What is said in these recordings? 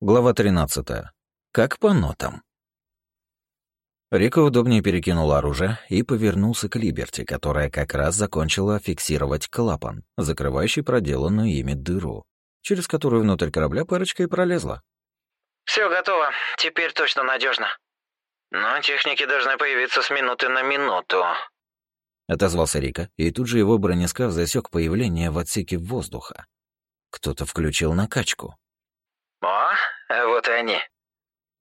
Глава 13. Как по нотам. Рика удобнее перекинул оружие и повернулся к Либерти, которая как раз закончила фиксировать клапан, закрывающий проделанную ими дыру, через которую внутрь корабля парочка и пролезла. Все готово. Теперь точно надежно. Но техники должны появиться с минуты на минуту. Отозвался Рика, и тут же его бронескаф засек появление в отсеке воздуха. Кто-то включил накачку. О, вот и они.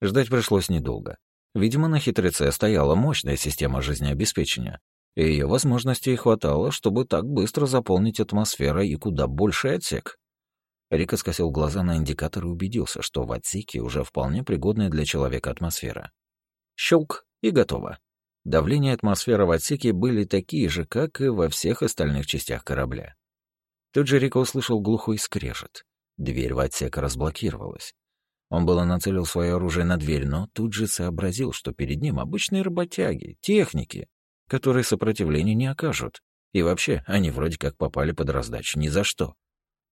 Ждать пришлось недолго. Видимо, на хитреце стояла мощная система жизнеобеспечения, и ее возможностей хватало, чтобы так быстро заполнить атмосферой и куда больший отсек. Рика скосил глаза на индикатор и убедился, что в отсеке уже вполне пригодная для человека атмосфера. Щелк, и готово. Давление атмосферы в отсеке были такие же, как и во всех остальных частях корабля. Тут же Рика услышал глухой скрежет. Дверь в отсек разблокировалась. Он было нацелил свое оружие на дверь, но тут же сообразил, что перед ним обычные работяги, техники, которые сопротивления не окажут. И вообще, они вроде как попали под раздачу ни за что.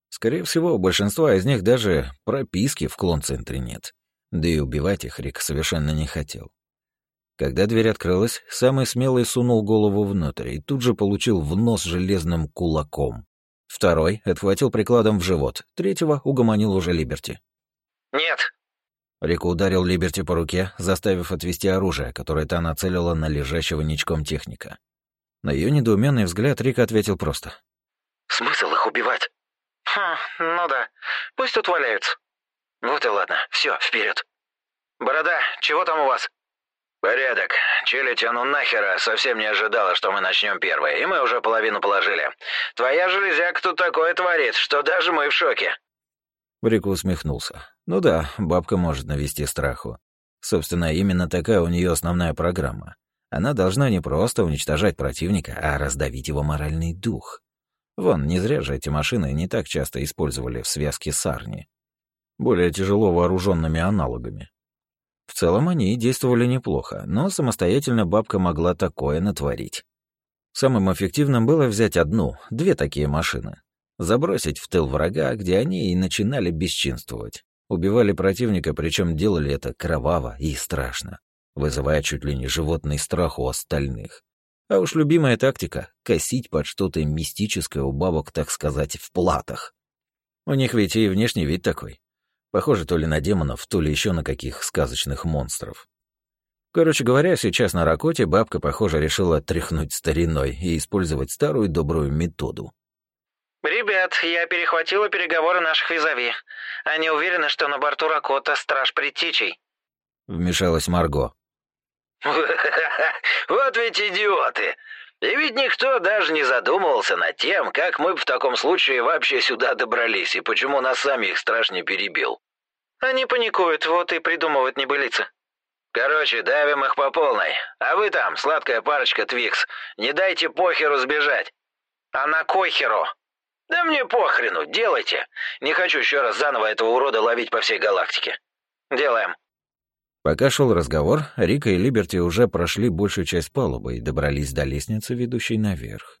Скорее всего, у большинства из них даже прописки в клон-центре нет. Да и убивать их Рик совершенно не хотел. Когда дверь открылась, самый смелый сунул голову внутрь и тут же получил в нос железным кулаком. Второй отхватил прикладом в живот, третьего угомонил уже Либерти. Нет. Рика ударил Либерти по руке, заставив отвести оружие, которое та нацелила на лежащего ничком техника. На ее недоуменный взгляд Рика ответил просто. «Смысл их убивать?» «Хм, ну да. Пусть тут валяются». «Вот и ладно. Все, вперед. Борода, чего там у вас?» «Порядок. Челядь, а ну нахера, совсем не ожидала, что мы начнем первые, и мы уже половину положили. Твоя железяка тут такое творит, что даже мы в шоке». Рик усмехнулся. «Ну да, бабка может навести страху. Собственно, именно такая у нее основная программа. Она должна не просто уничтожать противника, а раздавить его моральный дух. Вон, не зря же эти машины не так часто использовали в связке с Арни. Более тяжело вооруженными аналогами. В целом они действовали неплохо, но самостоятельно бабка могла такое натворить. Самым эффективным было взять одну, две такие машины. Забросить в тыл врага, где они и начинали бесчинствовать. Убивали противника, причем делали это кроваво и страшно, вызывая чуть ли не животный страх у остальных. А уж любимая тактика — косить под что-то мистическое у бабок, так сказать, в платах. У них ведь и внешний вид такой. Похоже то ли на демонов, то ли еще на каких сказочных монстров. Короче говоря, сейчас на Ракоте бабка, похоже, решила тряхнуть стариной и использовать старую добрую методу. «Ребят, я перехватила переговоры наших визави. Они уверены, что на борту Ракота страж предтечей». Вмешалась Марго. «Вот ведь идиоты! И ведь никто даже не задумывался над тем, как мы в таком случае вообще сюда добрались и почему нас сами их страж не перебил. Они паникуют, вот и придумывают небылицы. Короче, давим их по полной. А вы там, сладкая парочка Твикс, не дайте похеру сбежать. А на кой херу? Да мне похрену, делайте. Не хочу еще раз заново этого урода ловить по всей галактике. Делаем. Пока шел разговор, Рика и Либерти уже прошли большую часть палубы и добрались до лестницы, ведущей наверх.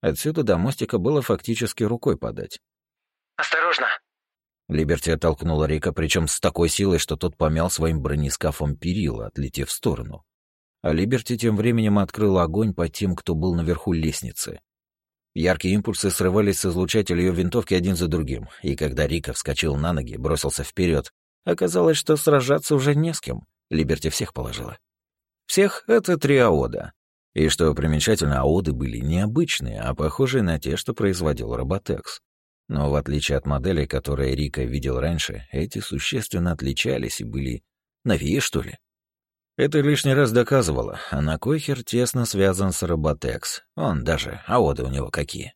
Отсюда до мостика было фактически рукой подать. «Осторожно!» Либерти оттолкнула Рика, причем с такой силой, что тот помял своим бронескафом перила, отлетев в сторону. А Либерти тем временем открыла огонь по тем, кто был наверху лестницы. Яркие импульсы срывались с излучателя ее винтовки один за другим, и когда Рика вскочил на ноги, бросился вперед, оказалось, что сражаться уже не с кем. Либерти всех положила. Всех — это три аода. И что примечательно, аоды были необычные, а похожие на те, что производил Роботекс. Но в отличие от моделей, которые Рика видел раньше, эти существенно отличались и были новее, что ли. Это лишний раз доказывало, а на кой хер тесно связан с Роботекс. Он даже, аоды у него какие.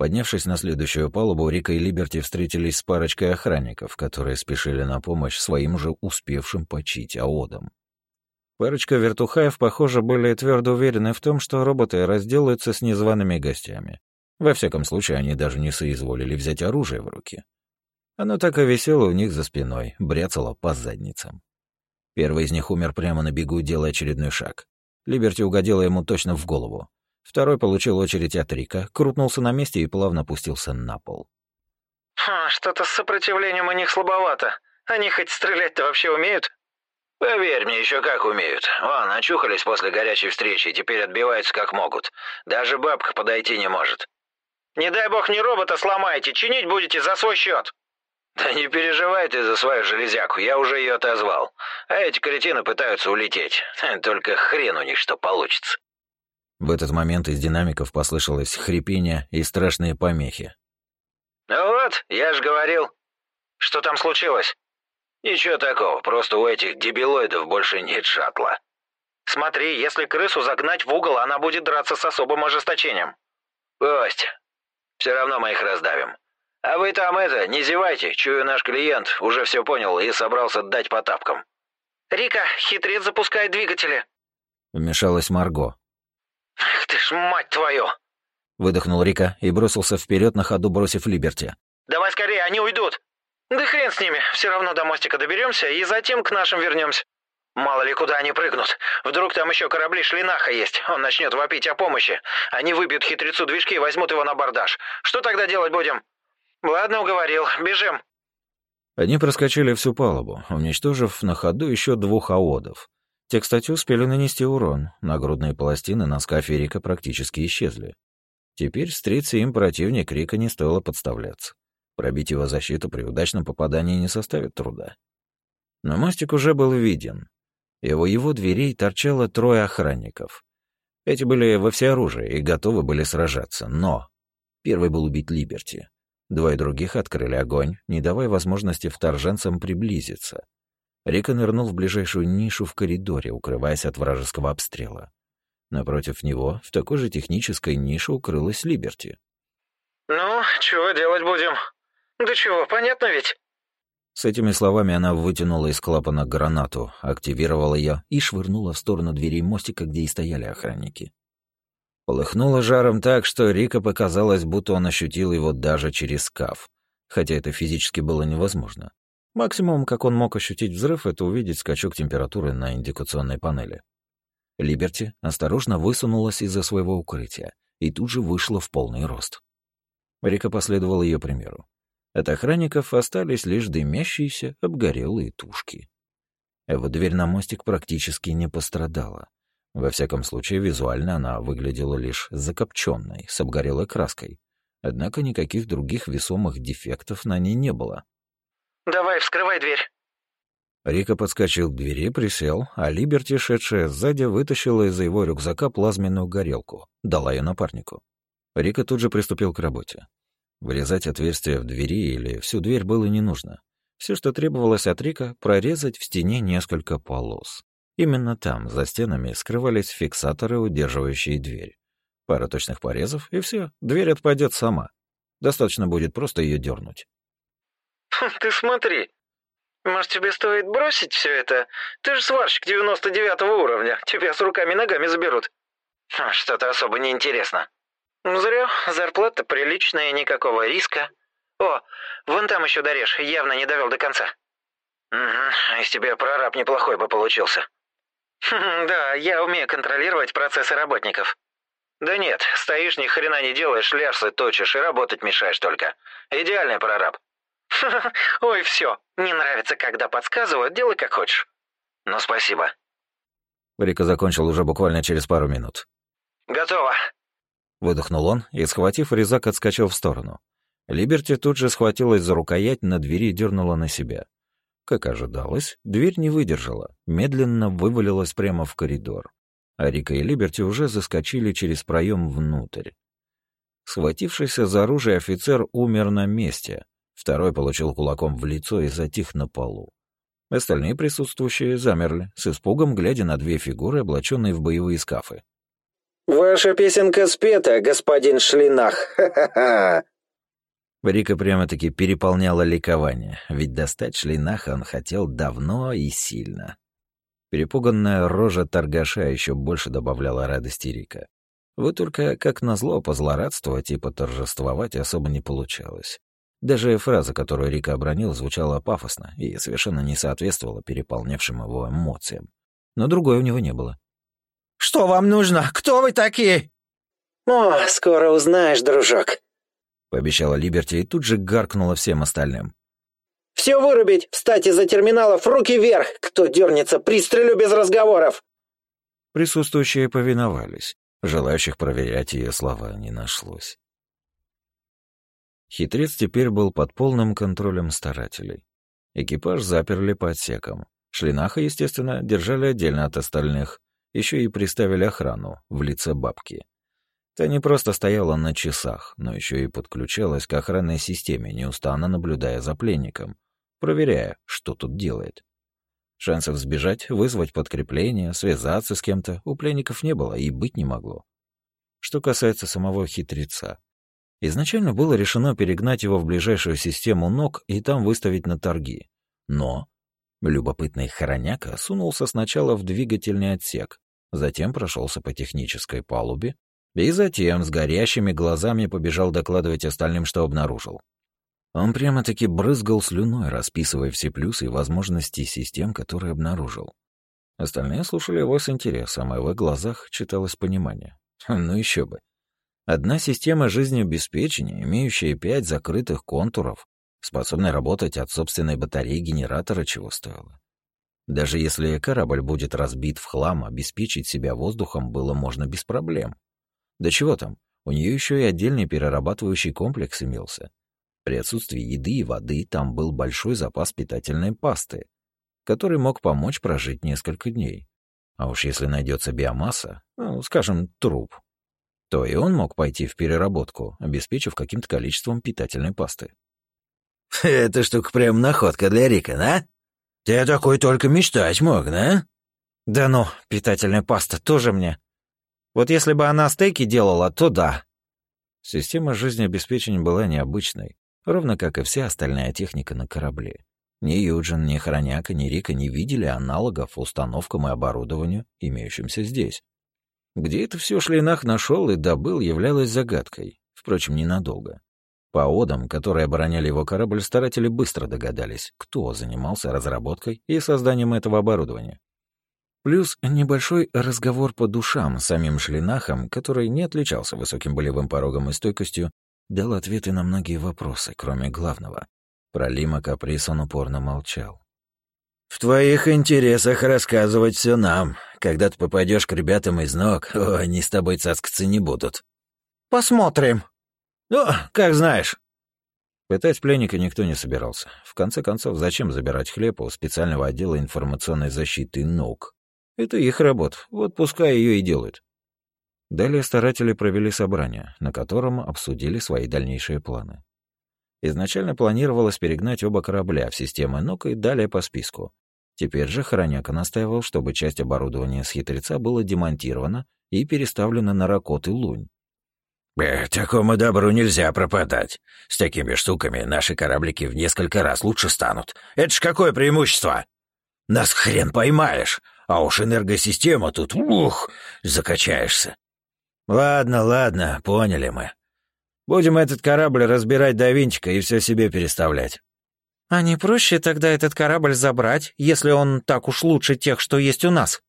Поднявшись на следующую палубу, Рика и Либерти встретились с парочкой охранников, которые спешили на помощь своим же успевшим почить аодам. Парочка вертухаев, похоже, были твердо уверены в том, что роботы разделаются с незваными гостями. Во всяком случае, они даже не соизволили взять оружие в руки. Оно так и висело у них за спиной, бряцало по задницам. Первый из них умер прямо на бегу, делая очередной шаг. Либерти угодила ему точно в голову. Второй получил очередь от Рика, крутнулся на месте и плавно опустился на пол. «Что-то с сопротивлением у них слабовато. Они хоть стрелять-то вообще умеют?» «Поверь мне, еще как умеют. Вон, очухались после горячей встречи и теперь отбиваются как могут. Даже бабка подойти не может». «Не дай бог не робота сломаете, чинить будете за свой счет». «Да не переживай ты за свою железяку, я уже ее отозвал. А эти кретины пытаются улететь. Только хрен у них что получится». В этот момент из динамиков послышалось хрипение и страшные помехи. «Ну вот, я же говорил. Что там случилось?» «Ничего такого, просто у этих дебилоидов больше нет шаттла». «Смотри, если крысу загнать в угол, она будет драться с особым ожесточением». «Пусть. Все равно мы их раздавим. А вы там это, не зевайте, чую наш клиент уже все понял и собрался дать по тапкам». «Рика, хитрец запускает двигатели». Вмешалась Марго. «Ах ты ж мать твою!» Выдохнул Рика и бросился вперед на ходу, бросив Либерти. «Давай скорее, они уйдут!» «Да хрен с ними, все равно до мостика доберемся и затем к нашим вернемся. Мало ли куда они прыгнут. Вдруг там еще корабли Шлинаха есть. Он начнет вопить о помощи. Они выбьют хитрецу движки и возьмут его на бордаж. Что тогда делать будем? Ладно, уговорил. Бежим. Они проскочили всю палубу, уничтожив на ходу еще двух аодов. Те, кстати, успели нанести урон. Нагрудные пластины на скафе Рика практически исчезли. Теперь встретиться им противник Рика не стоило подставляться. Пробить его защиту при удачном попадании не составит труда. Но мостик уже был виден. И у его дверей торчало трое охранников. Эти были во всеоружии и готовы были сражаться, но... Первый был убить Либерти. Двое других открыли огонь, не давая возможности вторженцам приблизиться. Рика нырнул в ближайшую нишу в коридоре, укрываясь от вражеского обстрела. Напротив него, в такой же технической нише, укрылась Либерти. «Ну, чего делать будем?» «Да чего, понятно ведь?» С этими словами она вытянула из клапана гранату, активировала ее и швырнула в сторону дверей мостика, где и стояли охранники. Полыхнуло жаром так, что Рика показалось, будто он ощутил его даже через скаф, хотя это физически было невозможно. Максимум, как он мог ощутить взрыв, это увидеть скачок температуры на индикационной панели. Либерти осторожно высунулась из-за своего укрытия и тут же вышла в полный рост. Рика последовала ее примеру. От охранников остались лишь дымящиеся, обгорелые тушки. А вот дверь на мостик практически не пострадала. Во всяком случае, визуально она выглядела лишь закопченной, с обгорелой краской. Однако никаких других весомых дефектов на ней не было. «Давай, вскрывай дверь!» Рика подскочил к двери, присел, а Либерти, шедшая сзади, вытащила из-за его рюкзака плазменную горелку, дала ее напарнику. Рика тут же приступил к работе. Вырезать отверстие в двери или всю дверь было не нужно. Все, что требовалось от Рика, прорезать в стене несколько полос. Именно там, за стенами, скрывались фиксаторы, удерживающие дверь. Пара точных порезов, и все, дверь отпадет сама. Достаточно будет просто ее дернуть. «Ты смотри. Может, тебе стоит бросить все это? Ты же сварщик 99 уровня. Тебя с руками и ногами заберут». «Что-то особо неинтересно», «Зря. Зарплата приличная, никакого риска. О, вон там еще дорежь, явно не довел до конца». «Угу, из тебя прораб неплохой бы получился». «Да, я умею контролировать процессы работников». «Да нет, стоишь, ни хрена не делаешь, лярсы точишь и работать мешаешь только. Идеальный прораб». «Ой, все, не нравится, когда подсказывают, делай как хочешь». «Ну, спасибо». Рика закончил уже буквально через пару минут. «Готово. Выдохнул он и, схватив резак, отскочил в сторону. Либерти тут же схватилась за рукоять на двери и дернула на себя. Как ожидалось, дверь не выдержала, медленно вывалилась прямо в коридор. А Рика и Либерти уже заскочили через проем внутрь. Схватившийся за оружие офицер умер на месте. Второй получил кулаком в лицо и затих на полу. Остальные присутствующие замерли, с испугом глядя на две фигуры, облаченные в боевые скафы. «Ваша песенка спета, господин Шлинах! Ха-ха-ха!» Рика прямо-таки переполняла ликование, ведь достать Шлинаха он хотел давно и сильно. Перепуганная рожа торгаша еще больше добавляла радости Рика. Вот только, как назло, позлорадствовать и поторжествовать особо не получалось. Даже фраза, которую Рика обронил, звучала пафосно и совершенно не соответствовала переполнявшим его эмоциям. Но другой у него не было. Что вам нужно? Кто вы такие?» «О, скоро узнаешь, дружок», — пообещала Либерти и тут же гаркнула всем остальным. Все вырубить! Встать из-за терминалов! Руки вверх! Кто дернется, пристрелю без разговоров!» Присутствующие повиновались. Желающих проверять ее слова не нашлось. Хитрец теперь был под полным контролем старателей. Экипаж заперли по отсекам. Шлинаха, естественно, держали отдельно от остальных. Еще и приставили охрану в лице бабки. Та не просто стояла на часах, но еще и подключалась к охранной системе, неустанно наблюдая за пленником, проверяя, что тут делает. Шансов сбежать, вызвать подкрепление, связаться с кем-то у пленников не было и быть не могло. Что касается самого хитреца. Изначально было решено перегнать его в ближайшую систему ног и там выставить на торги. Но любопытный хороняка сунулся сначала в двигательный отсек, затем прошелся по технической палубе и затем с горящими глазами побежал докладывать остальным, что обнаружил. Он прямо-таки брызгал слюной, расписывая все плюсы и возможности систем, которые обнаружил. Остальные слушали его с интересом, а в их глазах читалось понимание. Ну еще бы. Одна система жизнеобеспечения, имеющая пять закрытых контуров, способная работать от собственной батареи генератора, чего стоило. Даже если корабль будет разбит в хлам, обеспечить себя воздухом было можно без проблем. Да чего там, у нее еще и отдельный перерабатывающий комплекс имелся. При отсутствии еды и воды там был большой запас питательной пасты, который мог помочь прожить несколько дней. А уж если найдется биомасса, ну, скажем, труп, то и он мог пойти в переработку, обеспечив каким-то количеством питательной пасты. «Эта штука прям находка для Рика, да? Ты такой только мечтать мог, да?» «Да ну, питательная паста тоже мне. Вот если бы она стейки делала, то да». Система жизнеобеспечения была необычной, ровно как и вся остальная техника на корабле. Ни Юджин, ни Хроняка, ни Рика не видели аналогов установкам и оборудованию, имеющимся здесь. Где это все Шлинах нашел и добыл, являлось загадкой, впрочем, ненадолго. По одам, которые обороняли его корабль, старатели быстро догадались, кто занимался разработкой и созданием этого оборудования. Плюс небольшой разговор по душам самим Шлинахом, который не отличался высоким болевым порогом и стойкостью, дал ответы на многие вопросы, кроме главного. Про Лима Каприс он упорно молчал. «В твоих интересах рассказывать все нам. Когда ты попадешь к ребятам из ног, о, они с тобой цаскаться не будут». «Посмотрим». «Ну, как знаешь». Пытать пленника никто не собирался. В конце концов, зачем забирать хлеб у специального отдела информационной защиты НОК? Это их работа, вот пускай ее и делают. Далее старатели провели собрание, на котором обсудили свои дальнейшие планы. Изначально планировалось перегнать оба корабля в систему НОК и далее по списку. Теперь же Хороняка настаивал, чтобы часть оборудования с хитреца было демонтирована и переставлена на Ракот и Лунь. «Э, «Такому добру нельзя пропадать. С такими штуками наши кораблики в несколько раз лучше станут. Это ж какое преимущество! Нас хрен поймаешь, а уж энергосистема тут, ух, закачаешься. Ладно, ладно, поняли мы. Будем этот корабль разбирать до винтика и все себе переставлять. А не проще тогда этот корабль забрать, если он так уж лучше тех, что есть у нас?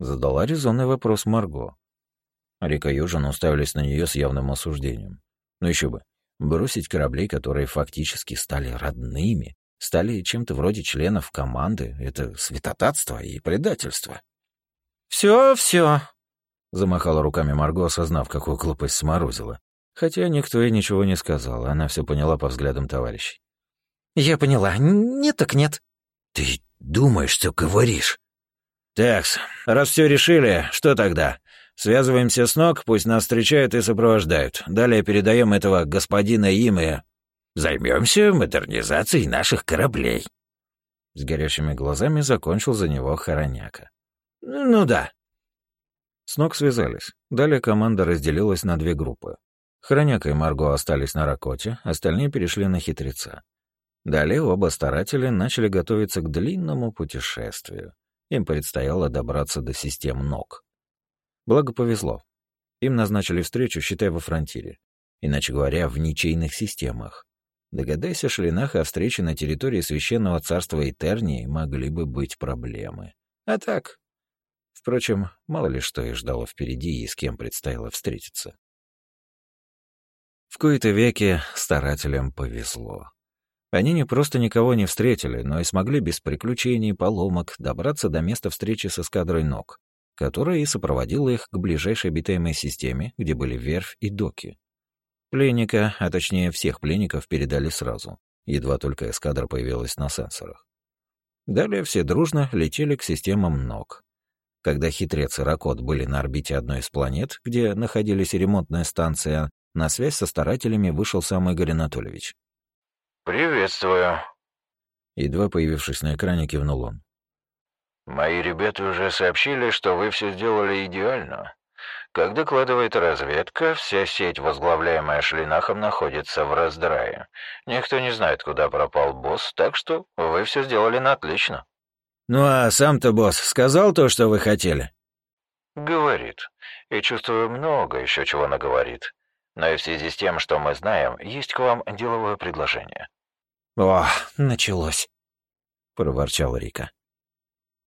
Задала резонный вопрос Марго. Рика и Южин уставились на нее с явным осуждением. Ну еще бы, бросить корабли, которые фактически стали родными, стали чем-то вроде членов команды, это святотатство и предательство. «Все, все», Замахала руками Марго, осознав, какую глупость сморозила. Хотя никто ей ничего не сказал, она все поняла по взглядам товарищей. «Я поняла. Нет так нет». «Ты думаешь, что говоришь?» «Такс, раз все решили, что тогда? Связываемся с ног, пусть нас встречают и сопровождают. Далее передаем этого господина им и... Займемся модернизацией наших кораблей». С горящими глазами закончил за него Хороняка. «Ну да», с ног связались. Далее команда разделилась на две группы. Хроняка и Марго остались на Ракоте, остальные перешли на Хитреца. Далее оба старатели начали готовиться к длинному путешествию. Им предстояло добраться до систем ног. Благо повезло. Им назначили встречу, считай, во фронтире. Иначе говоря, в ничейных системах. Догадайся, Шлинах, о встрече на территории Священного Царства Этернии могли бы быть проблемы. А так, Впрочем, мало ли что и ждало впереди и с кем предстояло встретиться. В кои-то веки старателям повезло. Они не просто никого не встретили, но и смогли без приключений и поломок добраться до места встречи с эскадрой ног, которая и сопроводила их к ближайшей обитаемой системе, где были верфь и доки. Пленника, а точнее всех пленников, передали сразу, едва только эскадра появилась на сенсорах. Далее все дружно летели к системам ног. Когда хитрец и Ракот были на орбите одной из планет, где находились ремонтная станция, на связь со старателями вышел сам Игорь Анатольевич. «Приветствую», Едва появившись на экране, кивнул он. «Мои ребята уже сообщили, что вы все сделали идеально. Как докладывает разведка, вся сеть, возглавляемая Шлинахом, находится в раздрае. Никто не знает, куда пропал босс, так что вы все сделали на отлично». «Ну а сам-то босс сказал то, что вы хотели?» «Говорит. И чувствую много еще чего наговорит. Но и в связи с тем, что мы знаем, есть к вам деловое предложение». «О, началось», — проворчал Рика.